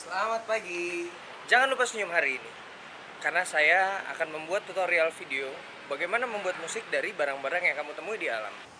Selamat pagi. Jangan lupa senyum hari ini. Karena saya akan membuat tutorial video bagaimana membuat musik dari barang-barang yang kamu temui di alam.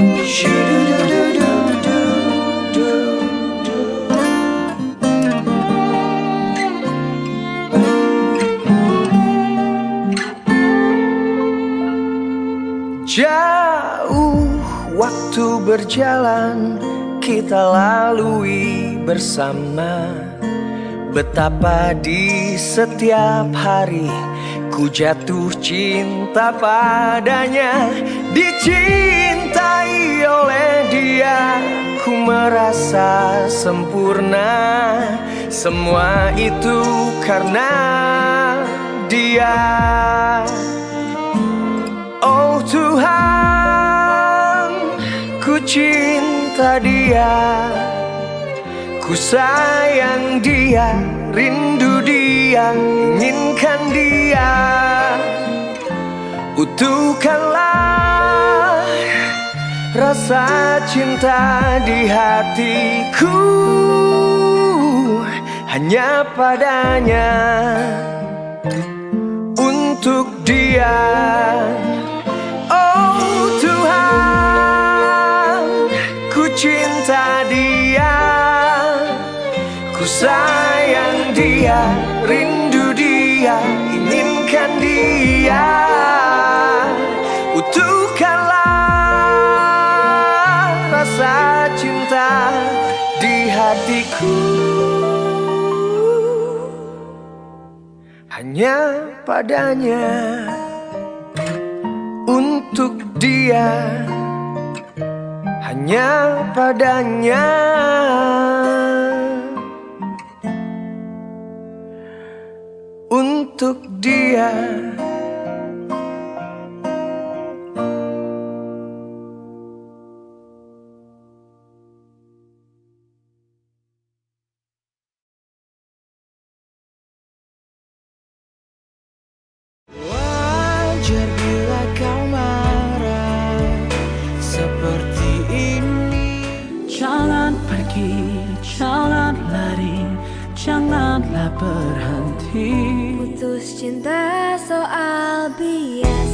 Jauh waktu berjalan kita lalui bersama. Betapa di setiap hari ku jatuh cinta padanya Dicintai oleh dia. Ku merasa sempurna Semua itu karena dia. Oh Tuhan, ku cinta dia Ku sayang dia, rindu dia, inginkan dia. Utuhkanlah rasa cinta di hatiku. Hanya padanya Untuk dia Ku sayang dia, rindu dia, inginkan dia. Utuhkanlah rasa cinta di hatiku. Hanya padanya Untuk dia. Hanya padanya untuk dia. Wajar bila kau marah seperti ini. Jangan pergi, jangan lari, janganlah berhenti. Putus cinta soal bias.